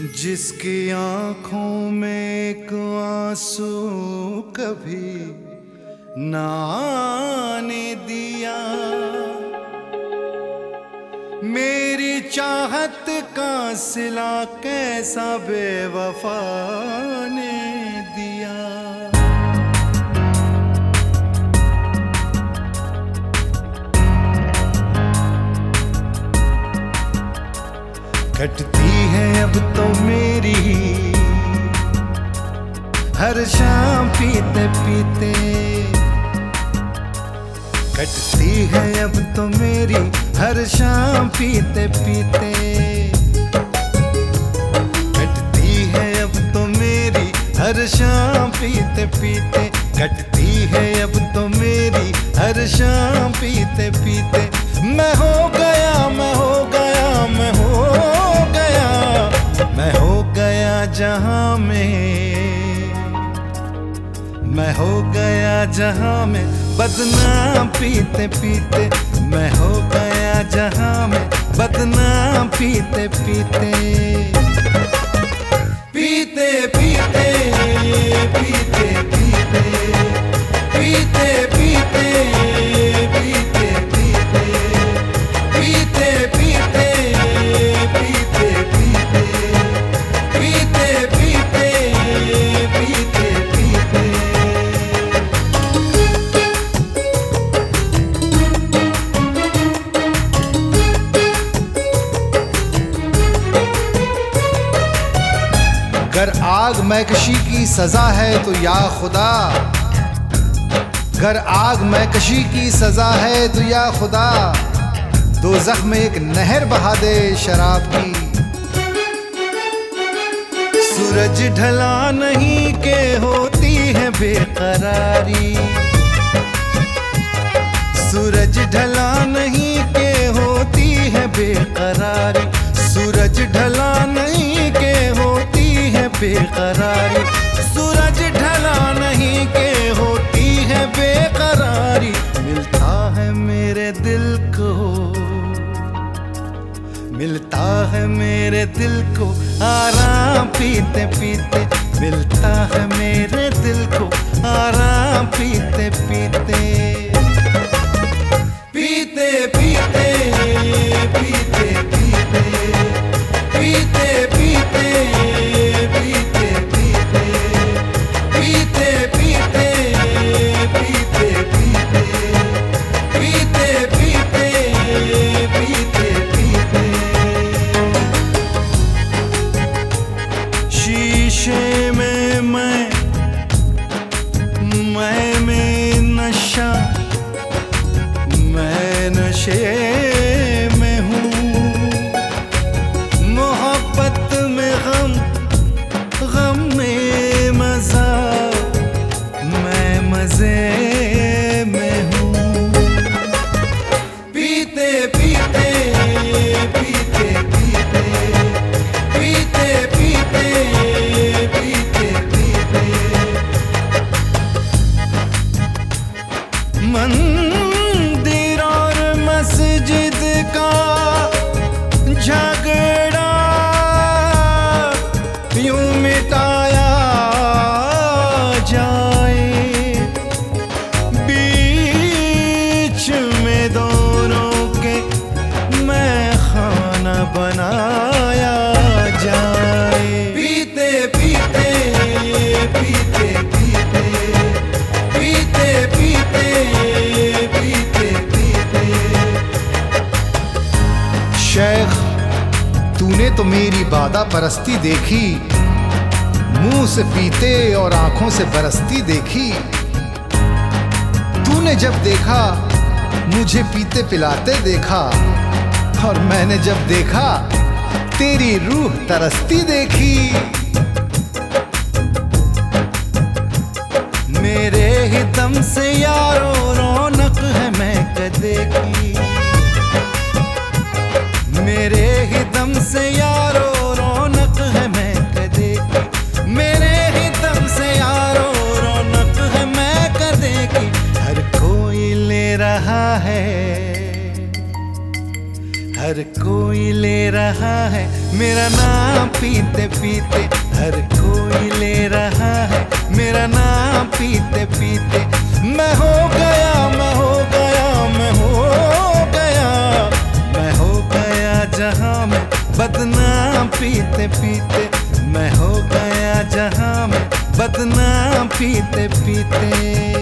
जिसकी आँखों में एक आँसू कभी ना आने दिया। मेरी चाहत का सिला कैसा बेवफा ने दिया। कटती है अब तो मेरी। हर शाम पीते पीते कटती है अब तो मेरी। हर शाम पीते पीते कटती है अब तो मेरी। हर शाम पीते पीते कटती है अब तो मेरी। हर शाम पीते पीते मैं हो गया जहाँ में, बदनाम पीते पीते। मैं हो गया जहाँ में, बदनाम पीते पीते। मैकशी की सजा है तो या खुदा। गर आग मैकशी की सजा है तो या खुदा। दो जख्म एक नहर बहा दे शराब की। सूरज ढला नहीं के होती है बेकरारी। सूरज ढला नहीं मेरे दिल को आराम पीते पीते मिलता है मेरे मेरी बादा परस्ती देखी। मुँह से पीते और आँखों से बरसती देखी। तूने जब देखा, मुझे पीते पिलाते देखा। और मैंने जब देखा, तेरी रूह तरसती देखी। मेरे ही दम से यारो रौनक हर कोई ले रहा है। मेरा नाम पीते पीते हर कोई ले रहा है। मेरा नाम पीते पीते मैं हो गया, मैं हो गया, मैं हो गया। मैं हो गया जहाँ में बदनाम पीते पीते। मैं हो गया जहाँ में बदनाम पीते पीते।